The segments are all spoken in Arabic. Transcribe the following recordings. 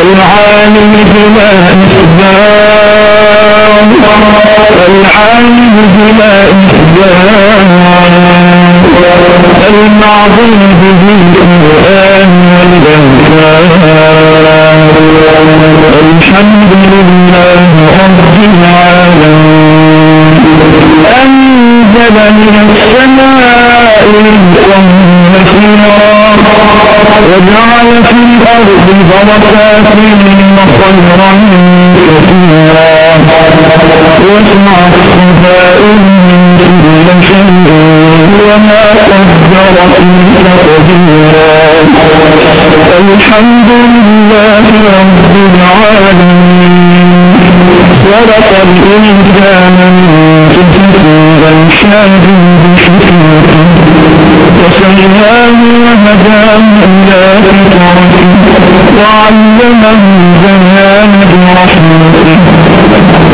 العالم بلا إسلام العالم بلا إسلام الأرض كثيرا من كل شيء وما قدر فيه تقديرا الحمد لله رب العالمين. خلق الإنسان من فتن والشاد بشكوك وسياه وهداه إلى فطرته وعلمه البيان برحمته.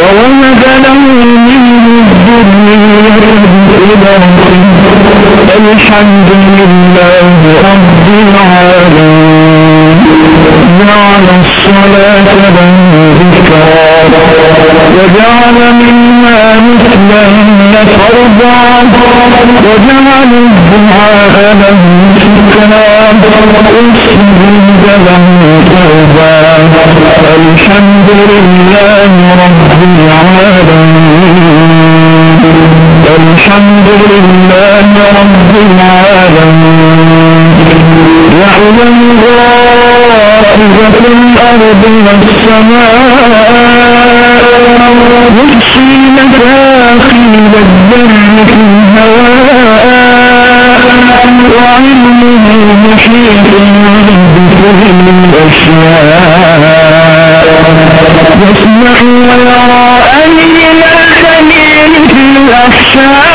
وولد له منه الذرية الحمد لله رب العالمين. جعل الصلاة له ذكرا. وجعل منها مثلهن فرضا. وجعل الدعاء له شكرا. والسجود له لله رب العالمين. الحمد لله رب العالمين يعلم غائبة الأرض والسماء يحصي مفاخيل الدم في الهواء وعلمه محيط بكل الأشياء. يسمع ويرى أين في الأحشاء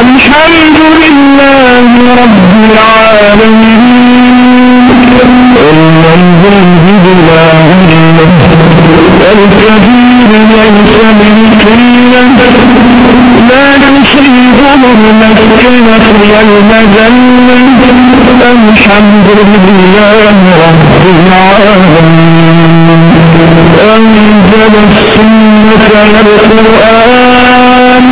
الحمد لله رب العالمين المنزل بلا علم الكبير ليس بالكلة لا تصيبه المسكنة والمذلة الحمد لله رب العالمين. أنزل السنة والقرآن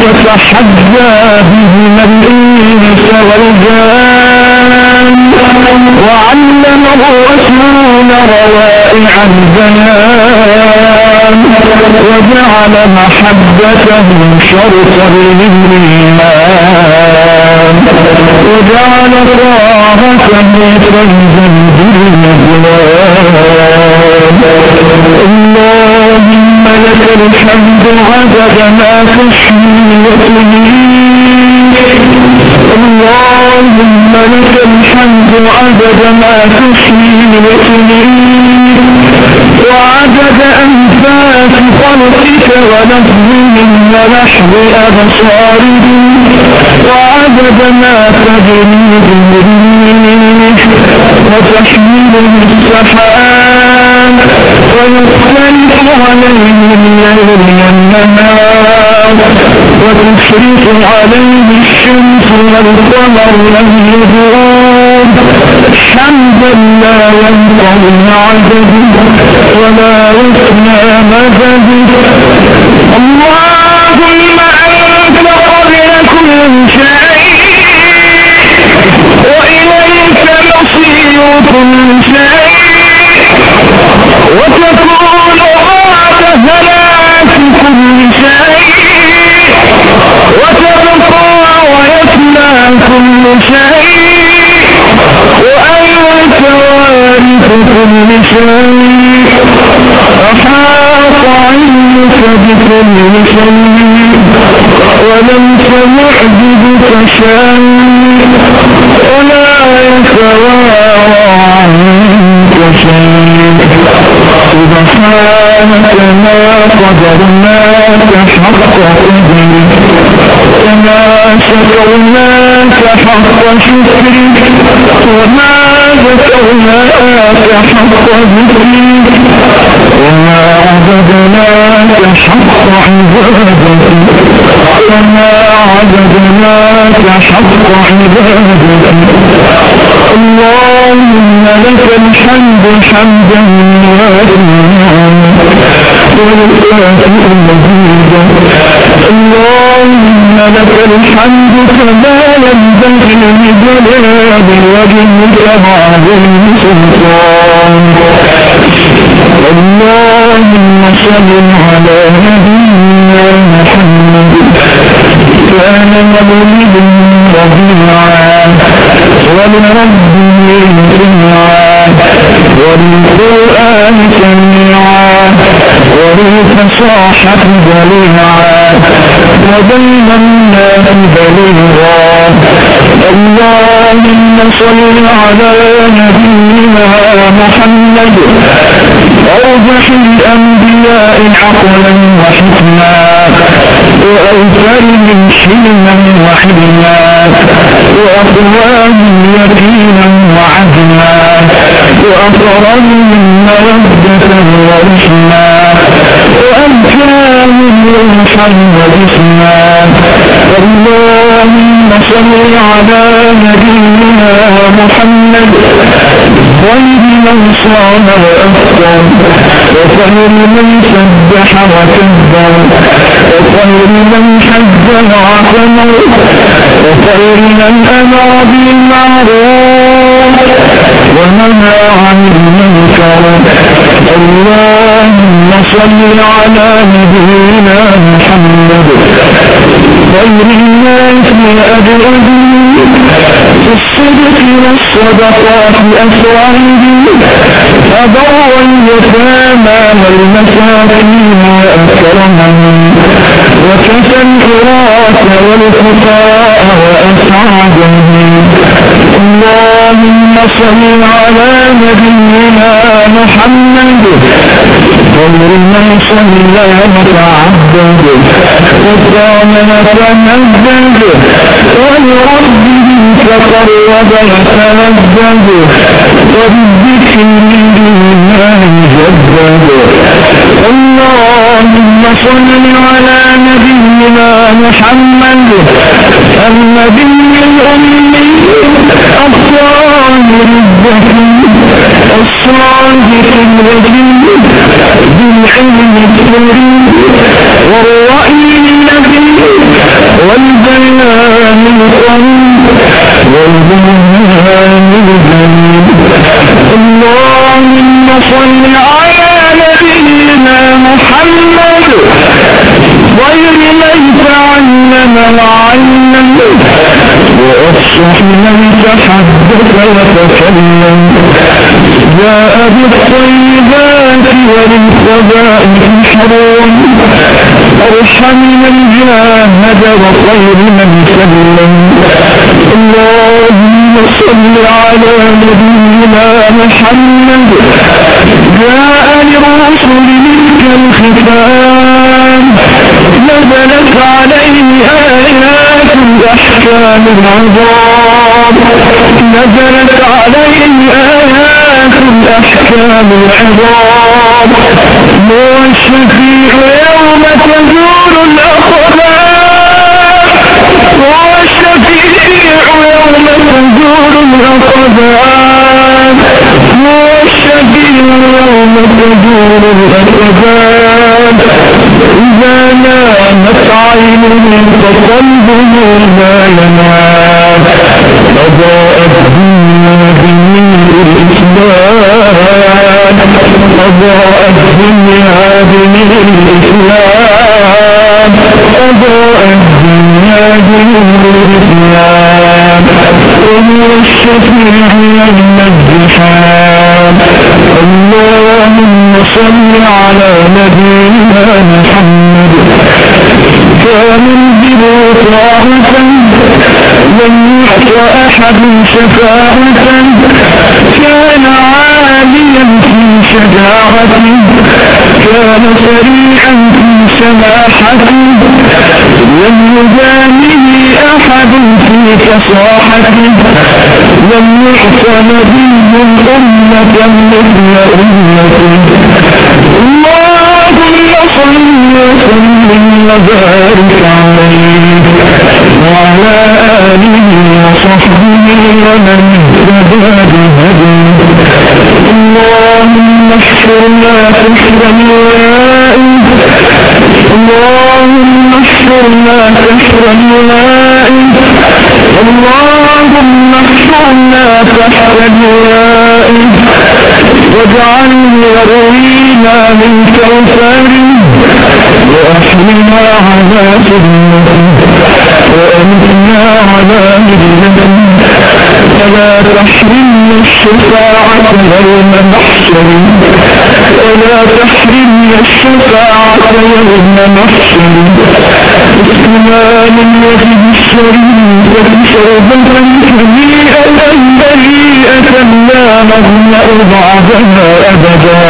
يتحدى بهما الإنس والجان وعلم الرسول روائع البيان وجعل محبته شرطا للإيمان. وجعل طاعته فوزا بالمجلان اللهم لك الحمد عدد ما تحمي وتميت اللهم لك الحمد عدد ما تحمي وتميت وعدد أنفاس خلقك ونفسهم ونحو أبصارهم وعدد ما تجري به وتحمله السحاب. ويختلف عليه الليل والنهار. وتشرق عليه الشمس والقمر والنجوم. حمدا ينقضي عدد ولا يفنى اللهم لك الحمد كما ينبغي لجلال وجهك وعظيم سلطانك اللهم صل على نبينا محمد كان مولد ربيعا ولربه سمعا وللقرآن سميعا وللفصاحة دليعا وبين الناس بليغا اللهم صل على نبينا محمد أرجح الأنبياء عقلا وحكما وأوفرهم حلما وحلما وأقوام يقينا وعدلا وأقربهم مودة ورحما وأمكانهم روحا وجسما اللهم صل على نبينا محمد. خير من صام وأفطر وخير من سبح وكبر وخير من حج وعتمر وخير من أمر بالمعروف ونهى عن المنكر. اللهم صل على نبينا محمد والصدقات أسرعهم أبر اليتامى والمساكين وأكرمهم وكفى العراة والفقراء وأسعدهم اللهم صل على نبينا محمد. خير من صلى وتعبد وقام وتمجد ولربه تقرب وتمجد وبالذكر الله جدد. اللهم صل على نبينا محمد. النبي الأمي الطاهر الذكي الصادق الوجيه بالعلم الكريم والرأي الذي محمد. جاء للرسل منك الختام. نزلت عليه آيات الأحكام العظام. نزلت عليه آيات الأحكام العظام. هو الشفيع يوم تزول الأقدام. هو الشفيع يوم تزول الأقدام. هو يوم تدور الأسباب إذا نامت عينه فقلبه لا ينام أضاءت الدنيا بنور الإسلام أضاءت الدنيا بنور الإسلام أضاءت الدنيا بنور الإسلام وهو الشفيع على نبينا محمد. كامل بطاعة لم يعط أحد شفاعة. كان عاليا في شجاعة. كان سريعا في سماحة. لم يدانه أحد في فصاحة لم يعط نبي أمة مثل أمته اللهم صل وسلم وبارك عليه وعلى آله وصحبه ومن اهتدى بهديه. اللهم اشكرنا شكرا لائم اللهم اشكرنا شكرا لائم اللهم احشرنا تحت لوائه واجعلنا يروينا من كوثره وأحلنا على سنته وأمتنا على ملته فلا تحرمنا الشفاعة يوم محشر ولا تحرمنا الشفاعة يوم محشر اسلام وفي الشريف شربة هنيئة بريئة لا نغمأ بعدها أبدا.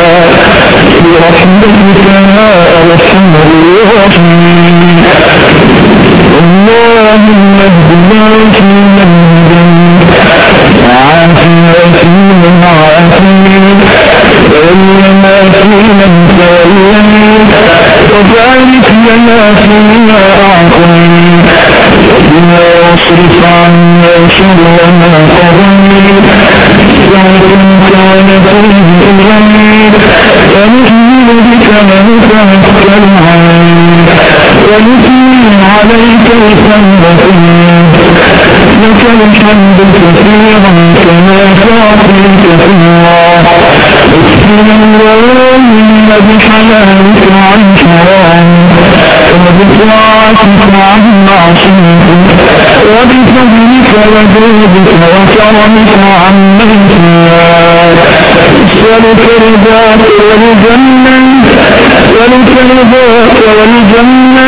برحمتك يا أرحم الراحمين. اللهم اهدنا فيمن هديت. وعافنا فيمن عافيت. لنا فيما وقنا واصرف عنا شر ما قضيت وإن كان فيه إليك ونؤمن بك ونتوكل عليك ونثني عليك الحمد لك الحمد اسألك رضاك والجنة اسألك رضاك والجنة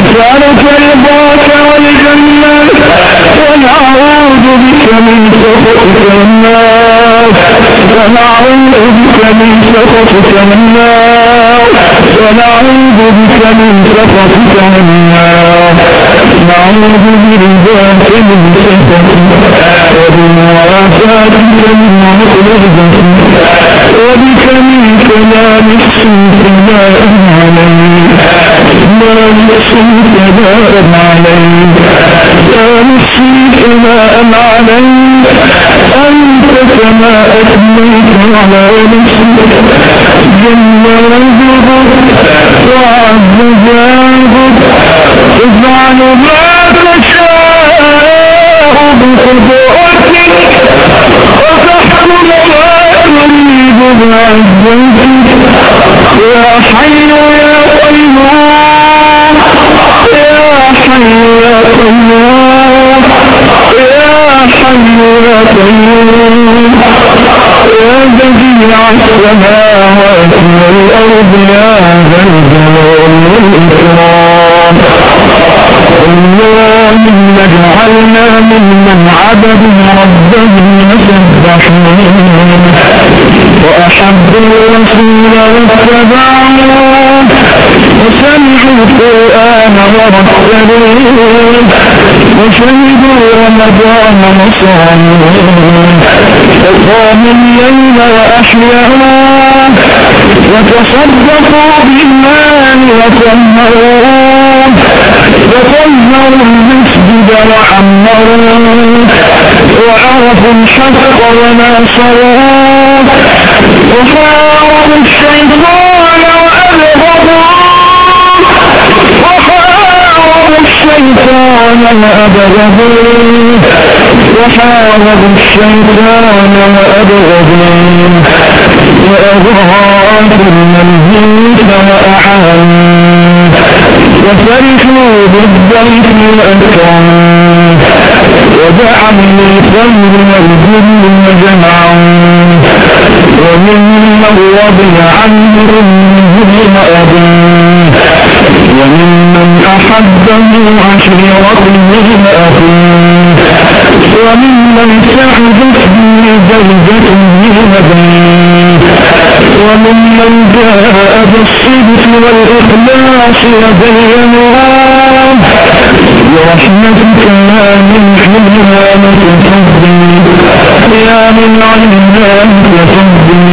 اسألك رضاك والجنة ونعوذ بك من سخطك والنار ونعوذ بك من سخطك والنار ونعوذ بك من سخطك والنار نعوذ برضاك من سخطك وبمعافاتك من عقوبتك وبك منك لا نحصي ثناء عليك لا نحصي ثناء عليك لا نحصي ثناء عليك أنت كما أثنيت على نفسك جل وجهك وعز جاهك افعل ما تشاء بقدرتك وتحكم ما تريد بعزتك يا حي يا قيوم يا حي يا قيوم يا حي يا قيوم. يا بديع السماوات والأرض يا وشهدوا رمضان وصاموه وقاموا الليل وأحياوه وتصدقوا بالمال وطهروه وطهروا المسجد وعمروه وعرفوا الحق وناصروه وحاربوا الشيطان الشيطان وأبغضوه وحاربوا الشيطان وأبغضوه وأغراكم المنهوث وأعانوه وفرحوا بالضيف وأكرموه وجعلوا الخير والجن وجمعوه وممن رضي عنهم أبوه وممن أحبه عشيرته أخوه وممن جاء بالصدق والإخلاص وبيناه برحمتك يا من حلمانك فضي يا من علمانك فضي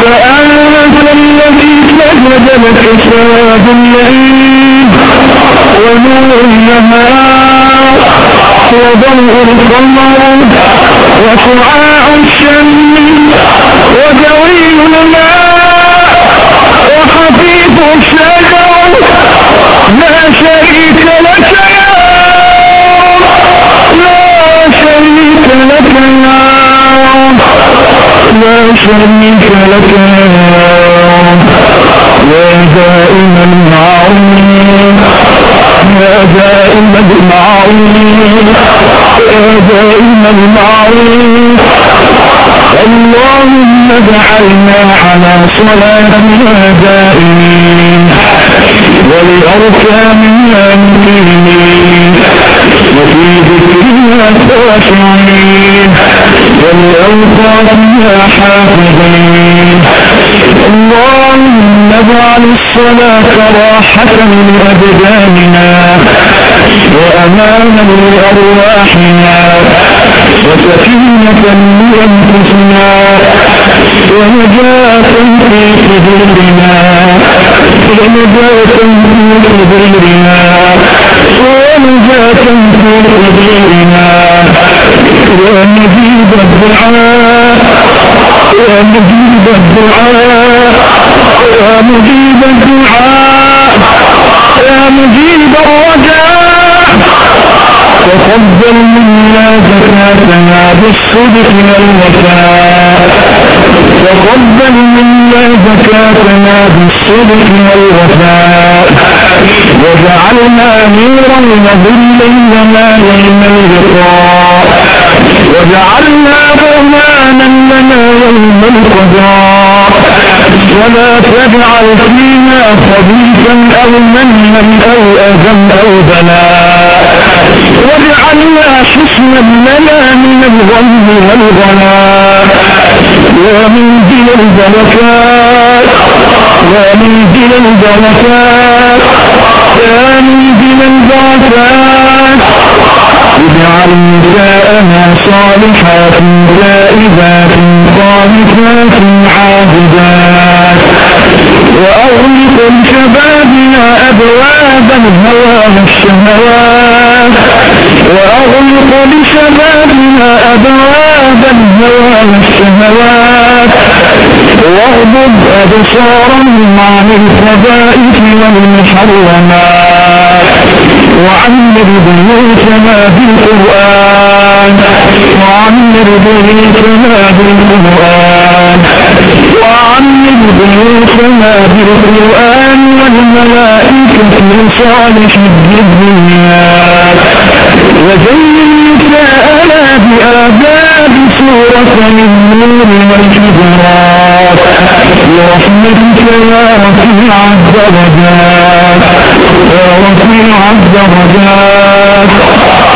فأنت الذي سجد لك سواد الليل ونور النهار وضوء القمر وشعاع الشمس وجوي الماء وحفيظ الشجر. لا شريك لك يا لا شريك لك يا لا شريك لك يا دائم المعروف يا دائم المعروف اللهم اجعلنا على صلاتنا دائمين ولأركاننا مقيمين وفي ذكرنا خاشعين ولأوطاننا حافظين اللهم اجعل الصلاة راحة لأبداننا وأمانا لأرواحنا وسكينة لأنفسنا ونجاة في صدورنا ونجاة في صدورنا ونجاة في صدورنا ونجيب الدعاء ونجيب الدعاء ونجيب الدعاء يا مجيب الرجاء تقبل منا زكاتنا بالصدق والوفاء تقبل منا زكاتنا بالصدق والوفاء وجعلنا نورا وظلا لنا يوم اللقاء وجعلنا يوم القضاء ولا تجعل فينا خبيثا أو منا أو اذى أو بلاء واجعلنا حسنا لنا من الغم والغلاء ومن دين البركات. ومن دين البركات. ومن دين البركات. اجعل نساءنا صالحات تائبات قانتات عابدات وأغلق لشبابنا أبواب الهوى والشهوات وأغلق لشبابنا أبواب الهوى والشهوات واغضب أبصارهم عن الخبائث والمحرمات وعمر بيوتنا بالقرآن وعمر بيوتنا بالقرآن وعمر بيوتنا بالقرآن والملائكة لصالح الذريات وزين نساءنا بآداب سورة النور والحجرات برحمتك يا رفيع الدرجات يا رفيع الدرجات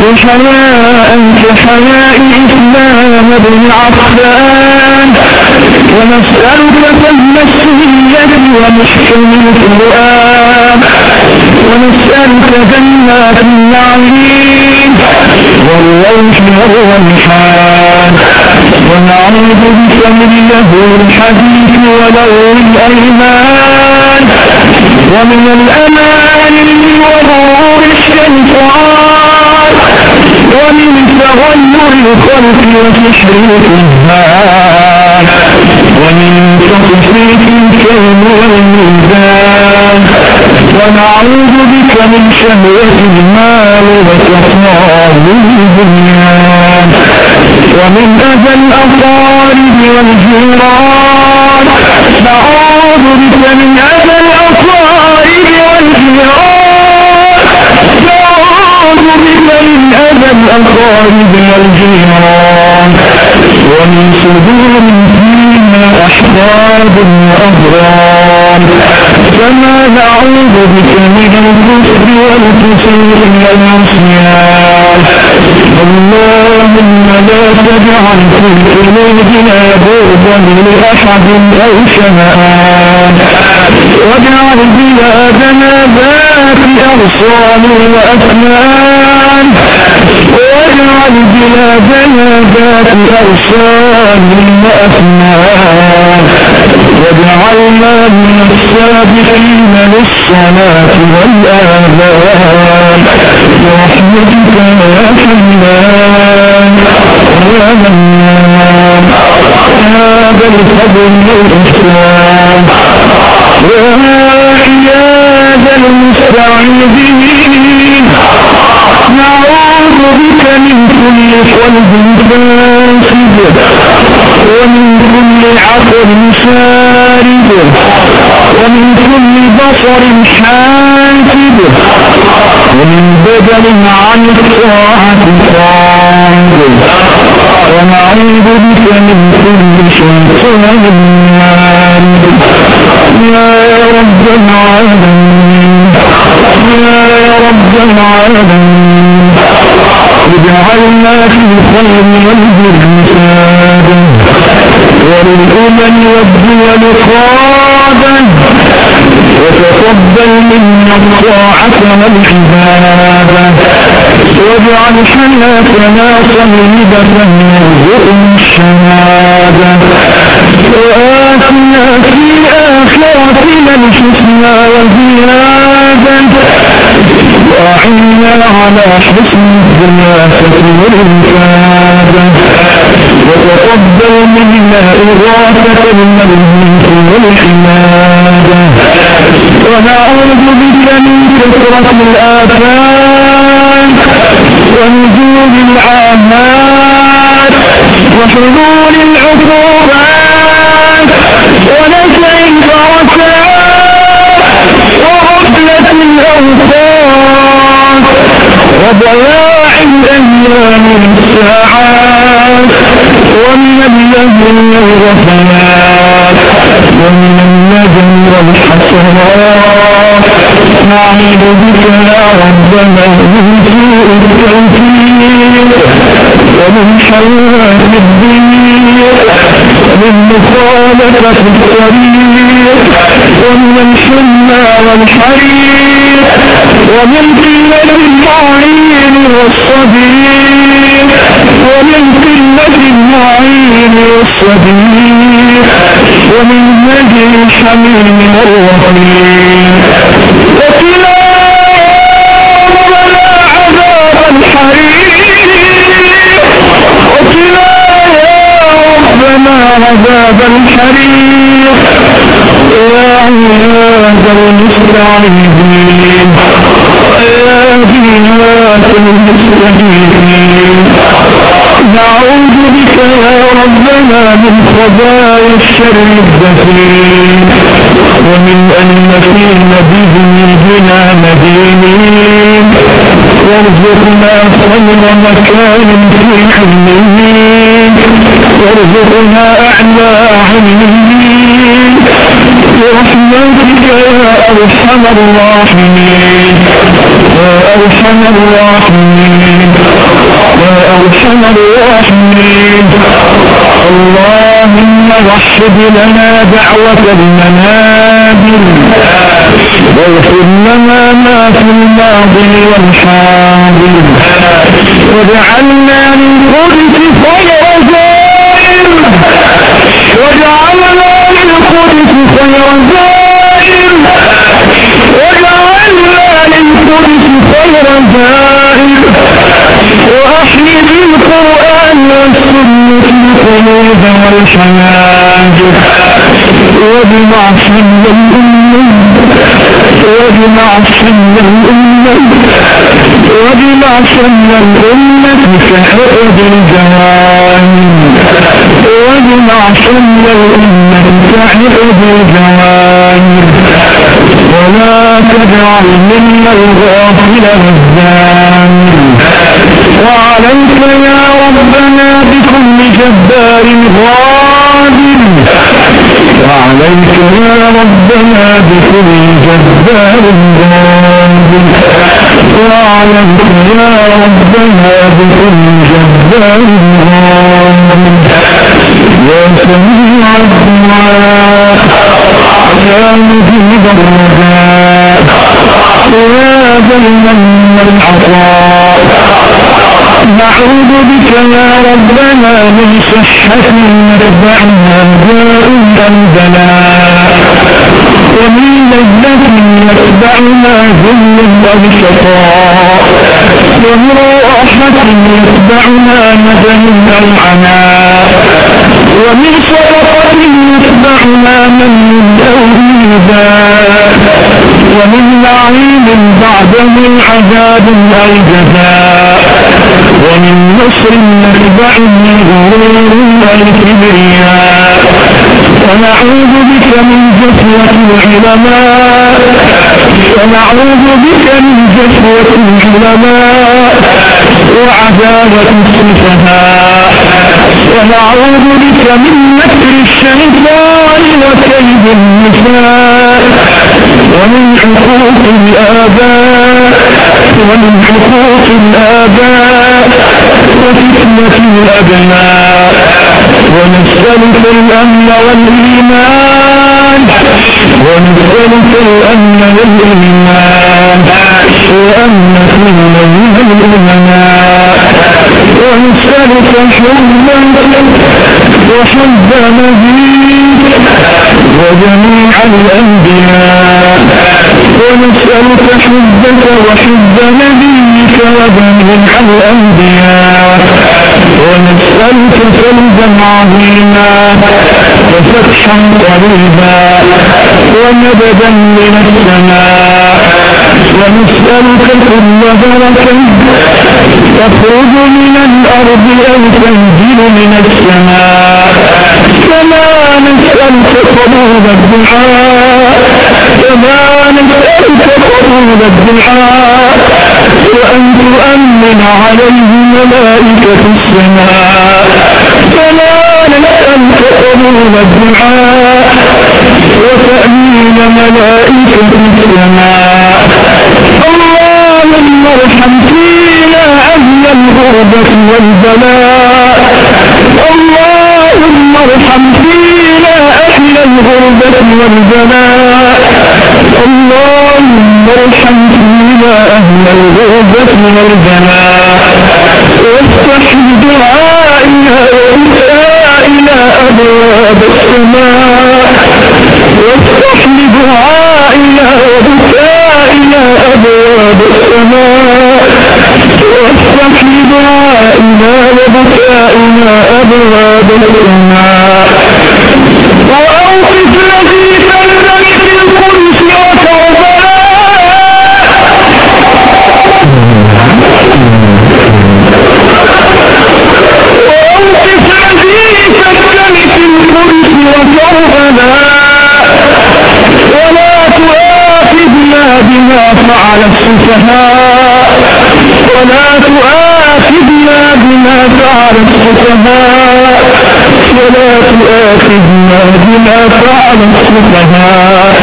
وحياء كحياء إسلام بن عفان. ونسألك فهم السنية ومحكم القرآن. ونسألك جنات النعيم. والروح والريحان ونعوذ بك من له الحديث ولو الأيمان. ومن الأمان وغرور الشيطان. ومن تغير الخلق وتشريك الزمان ومن تخفيف الكون والميزان ونعوذ بك من شهوة المال وتصاب البنيان ومن أذى الأقارب والجيران نعوذ بك من أذى الأقارب والجيران ومن صدور فيها أحباب وأغرام كما نعوذ بك من الكفر والكسور والعصيان اللهم لا تجعل في قلوبنا بغضا لأحد أو شمآن. واجعل بلادنا ذات أغصان وأثمان واجعل بلادنا ذات أغصان وأثمان واجعلنا من السابقين للصلاة والآذان. برحمتك يا حنان وللأمم والدول قادا وتقبل منا الطاعة والعبادة واجعل حياتنا صلبة يرزقنا الشهادة وآتنا في آخرتنا الحسنى وزيادة وأعنا على حسن الدراسة والإنفاذة وتقبل منا إغاثة الملهوف والحمادة ونعوذ بك من كثرة الآفات ونزول العامات وحلول العقوبات ونزع البركات وغفلة الأوقات وضياع الأيام والساعات ومن اللهو والغفلات ومن الندم والحسرات نعوذ بك يا ربنا من سوء التوفيق ومن حياة الدين ومن مخالفة الطريق ومن الحمى والحريق ومن قلة المعين والصديق ومن قلة المعين والصديق. ومن نجل الحميم والرحيم. وقنا ربنا عذاب الحريق. وقنا يا ربنا عذاب الحريق. يا عياد المستعيدين من خبايا الشر الدفين ومن أن نكون بذنوبنا مدينين. وارزقنا خير مكان في حلمين. وارزقنا أعلى علمين برحمتك يا أرحم الراحمين. يا أرحم الراحمين. يا أرحم الراحمين. اللهم وحد لنا دعوة المنابر. واغفر لنا ما في الماضي والحاضر. واجعلنا للقدس خير زائر. واجعلنا للقدس خير زائر. واجعلنا للقدس خير زائر. وأحيي بالقرآن والسنة. القلوب والحناجر. وبمعصم الأمة وبمعصم الأمة وبمعصم الأمة كحرد الجوانب وبمعصم الأمة كحرد الجوانب ولا تجعل منا الغافل والزاني وعليك يا ربنا جبار غادر وعليك يا ربنا بكل جبار غادر. وعليك يا ربنا بكل جبار غادر. يا سميع الدعاء. يا مجيب الرجاء يا ذا المن والعطاء نعوذ بك يا ربنا من صحة يتبعنا داء البلاء ومن لذة يتبعنا ذل وبشقاء ومن راحة يتبعنا ندم أو عناء ومن صدقة يتبعنا من أو إيذاء ومن نعيم بعده عذاب أو جزاء. ومن نصر نتبع من غرور والكبرياء ونعوذ بك من جفوة العلماء. ونعوذ بك من جفوة العلماء. وعداوة السفهاء. ونعوذ بك من مكر الشيطان وكيد النساء ومن حقوق الآباء ومن حقوق الآباء وفتنة الأبناء ونسألك الأمن والإيمان ونسألك الأمن والإيمان وأن كل من الأمناء ونسألك حبا وحب نبيك وجميع الأنبياء ونسألك حبك وحب نبيك وجميع الأنبياء ونسألك فوزا عظيما وفتحا قريبا ومددا من السماء ونسألك كل بركة تخرج من الأرض أو تنزل من السماء. كما نسألك قبول الدعاء كما نسألك قبول الدعاء وأن تؤمن عليه ملائكة السماء. كما نسألك قبول الدعاء وتأمين ملائكة السماء. اللهم ارحم أهل الغربة والبلاء اللهم ارحم فينا أهل الغربة والبلاء اللهم ارحم فينا أهل الغربة والبلاء وافتح بدعائنا ورسائنا أبواب السماء. وافتح بدعائنا ورسائنا أبواب السماء. وافتح بدعائنا وبكائنا أبواب السماء وأوقف نزيف الملك القدس وكربلاء وأوقف وكربلاء ولا تؤاخذنا بما فعل السفهاء. فعل السفهاء ولا تؤاخذنا بما فعل السفهاء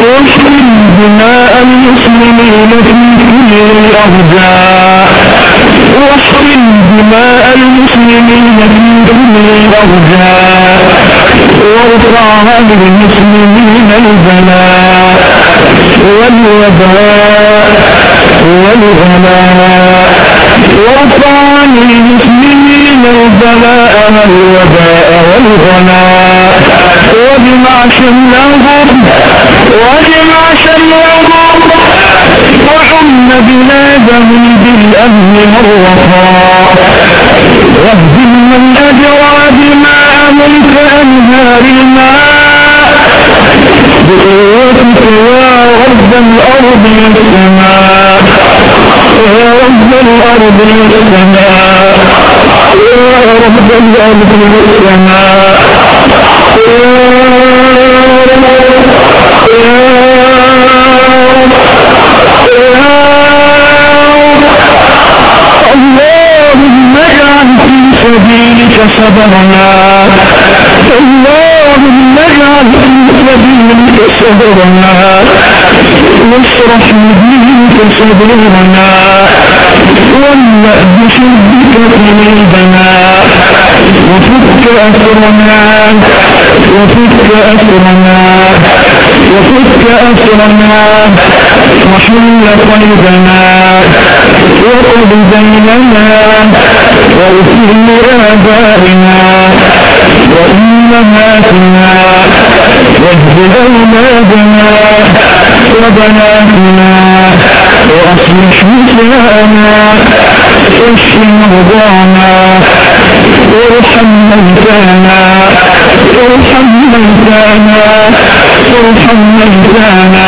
واحمل دماء المسلمين في كل الأرجاء واحمل دماء المسلمين في كل الأرجاء وارفع عن المسلمين البلاء والوباء والغلاء وارفع عن المسلمين البلاء والوباء والغلاء واجمع شملهم واجمع شملهم وحم بلادهم بالأمن والرخاء واهدم من أجرى دماءهم كأنهار الماء. بقوتك يا رب الأرض والسماء يا رب الأرض والسماء يا رب الأرض والسماء يا رب يا اللهم اجعل في سبيلك صبرنا اللهم اجعل في سبيلك صبرنا واشرح لدينك صدورنا واملأ بشربك قلوبنا وفك أسرنا وفك أسرنا وفك أسرنا وحل قلبنا وقل بيننا واغفر لآبائنا وأمهاتنا واهد أولادنا وبناتنا وأصلح نساءنا واشف مرضانا وارحم موتانا وارحم موتانا وارحم موتانا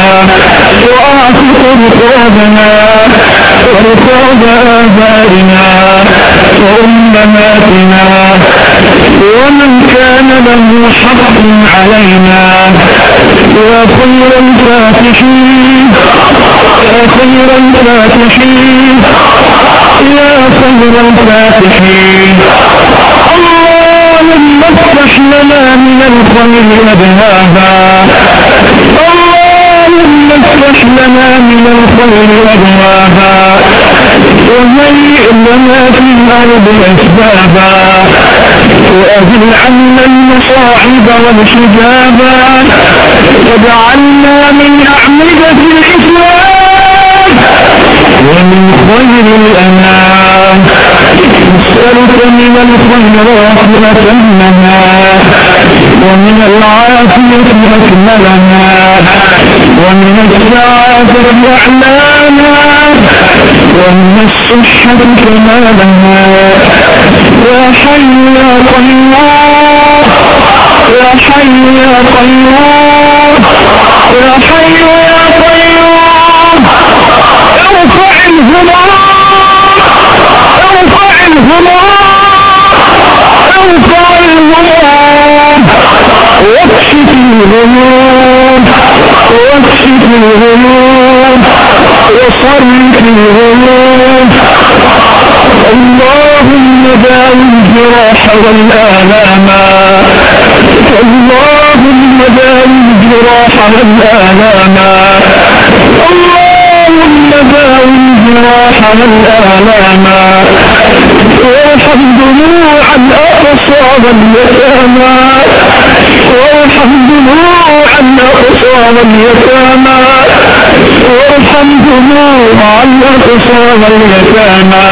وأعتق رقابنا ورقاب آبائنا وأمهاتنا ومن كان له حق علينا. يا خير الفاتحين خير الفاتحين يا خير الفاتحين. اللهم افتح لنا من الخير أبوابا. اللهم افتح لنا من الخير أبوابا. وهيئ لنا في الأرض أسبابا. وأهل عنا المصاعب والحجابا واجعلنا من أعمدة الإسلام. ومن خير الأنام نسألك من الخيرات أتمها ومن العافية أكملنا ومن السعادة أعلانا. ومن الصحة كمالنا يا حي يا قيوم يا حي يا قيوم يا حي يا قيوم ارفع الهمام ارفع الهمام ارفع الهمام واكشف الهموم الهموم اللهم داوي الجراح والآلام. اللهم داوي الجراح والآلام. اللهم داوي الجراح والآلام. وارحم دموع الأقصى واليتامى وارحم دموع الأقصى واليتامى وارحم دموع الأقصى واليتامى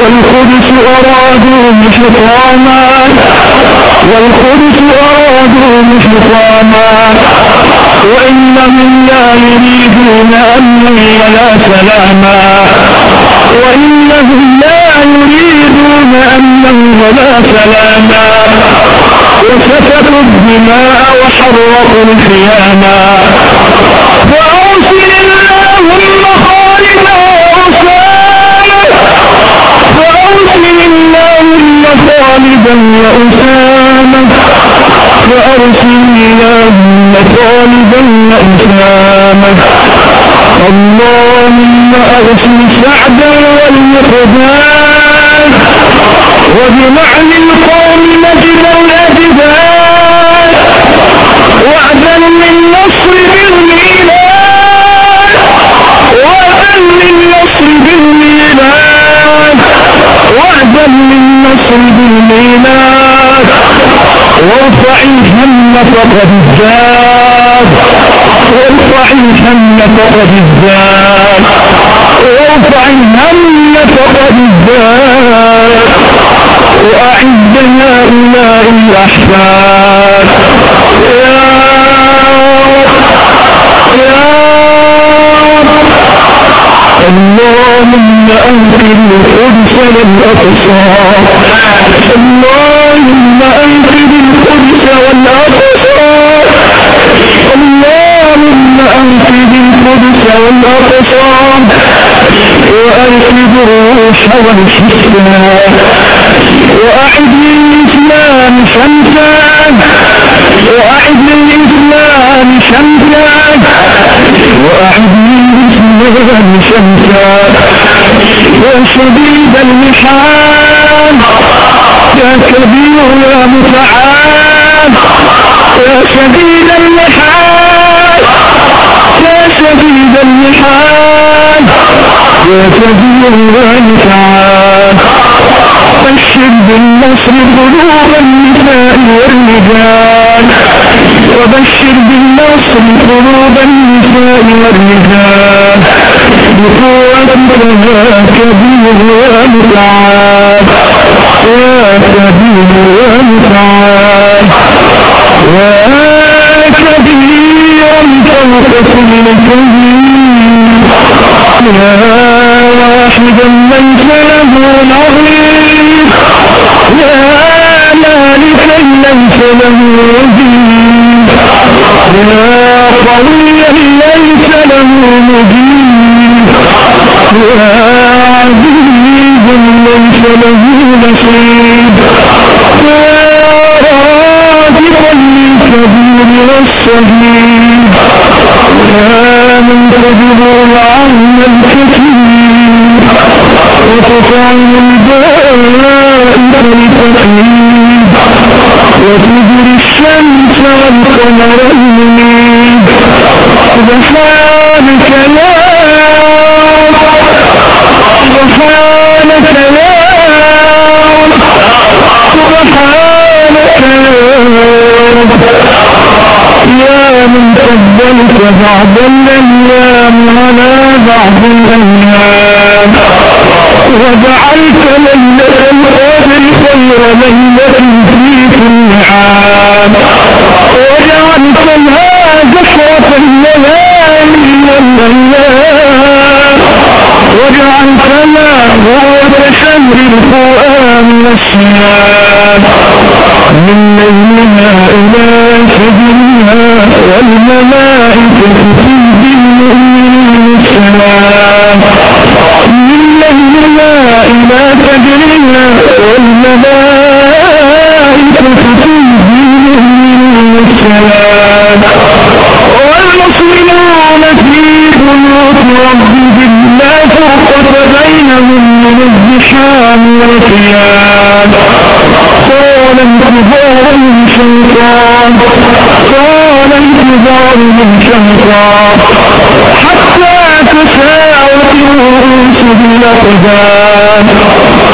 والقدس أرادوا حطاما والقدس أرادوا حطاما وإنهم لا يريدون أمنا ولا سلاما وإنهم لا يريدون أمنا ولا سلاما. وسفكوا الدماء وحرقوا الخياما فأرسل اللهم خالدا وأساما فأرسل اللهم خالدا وأساما فأرسل اللهم خالدا وأساما اللهم أرسل سعدا والمقداد وبمعنى القوم نجد الأجداد. وعدا للنصر بالميلاد. وعدا للنصر بالميلاد. وعدا للنصر بالميلاد. وارفع الهم فقد زاد وارفع الهم فقد الزاد وارفع الهم فقد الزاد وأعد هؤلاء الأحفاد يا يا اللهم أنقذ القدس والأقصى اللهم أنقذ القدس والأقصى اللهم أنقذ القدس والأقصى وأنقذ الروح والحسنى وأعد للإسلام شمسا. وأعد للإسلام شمسا. وأعد للإسلام شمسا. يا شديد المحال. يا كبير يا متعال. يا شديد المحال. يا شديد المحال. يا كبير يا متعال. بشر بالنصر قلوب النساء والرجال. وبشر بالنصر قلوب النساء والرجال. يا كبير يا متعال يا كبير يا متعال يا كبيرا فوق كل كبير يا واحدا ليس له نظير. مالكا ليس يا قويا ليس له مجيب. بعض الأيام على بعض الأيام وجعلت ليلة القدر خير ليلة في كل عام وجعلتها زفرة الليالي والأيام وجعلتنا غوة شهر القرآن ليلها سجنها والملائكة في بالمؤمنين الرؤوس بالاقدام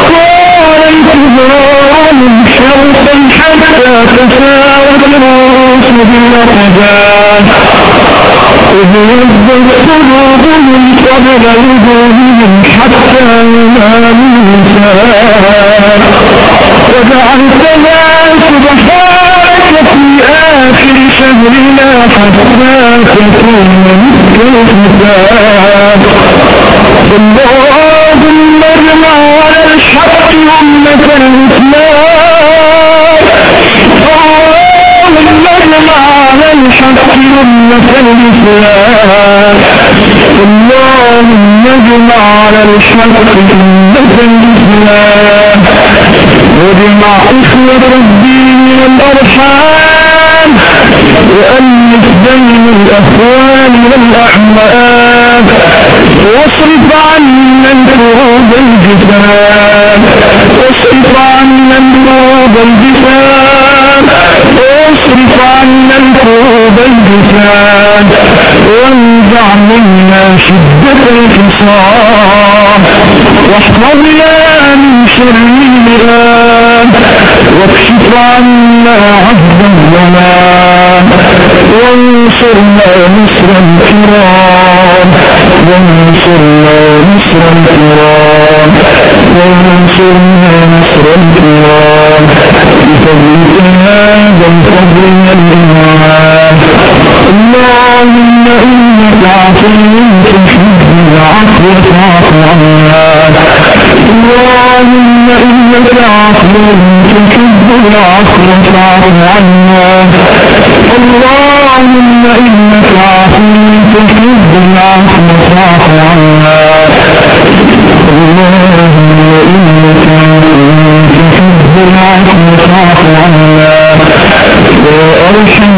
قال انتظار من شيطان حتى تساوت الرؤوس بالاقدام إذ يزدد قلوبهم قبل وجوههم حتى يناموا الإنسان وجعلتنا سبحانك في آخر شهرنا حتى تكون مثل الحساب اجمع على الحق أمة الإسلام. اللهم على الحق أمة الإسلام. اللهم اجمع على الحق أمة الإسلام. واجمع إخوة الدين والأرحام. وألف بين الأخوان والأعمام واصرف عنا الكروب الجفان واصرف عنا الكروب الجفان واصرف عنا الكروب الجفان وانزع منا شدة الحصان واحفظنا من شر المرام واكشف عنا عهد الظلام. وانصرنا نصر نصرا كرام وانصرنا نصرا كرام وانصرنا نصرا كرام بفضلك هذا الفضل الإمام. اللهم إنك عفو تحب العفو فاعف عنا. اللهم إنك عفو تحب العفو فاعف عنا. اللهم إنك عفو في الدنيا حسنة وعنا اللهم إنك في الدنيا حسنة وعنا وأرحم